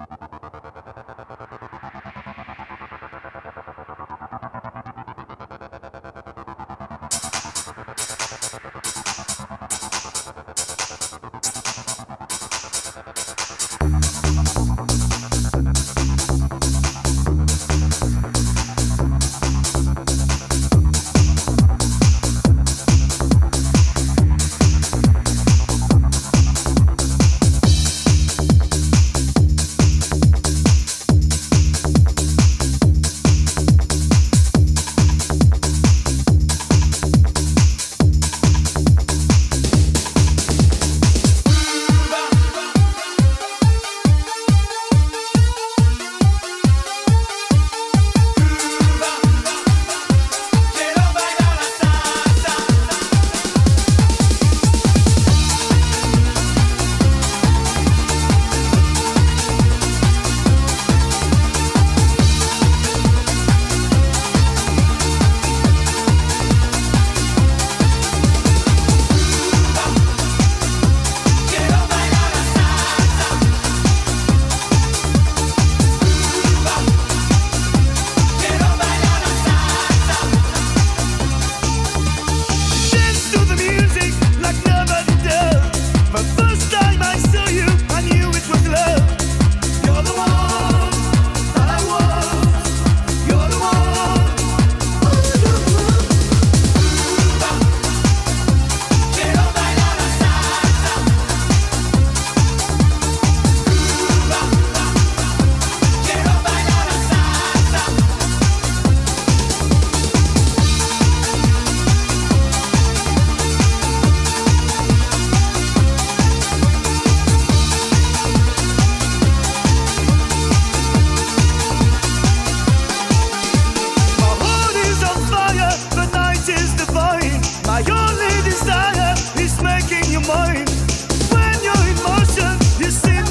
you you're. When you're in motion, you see.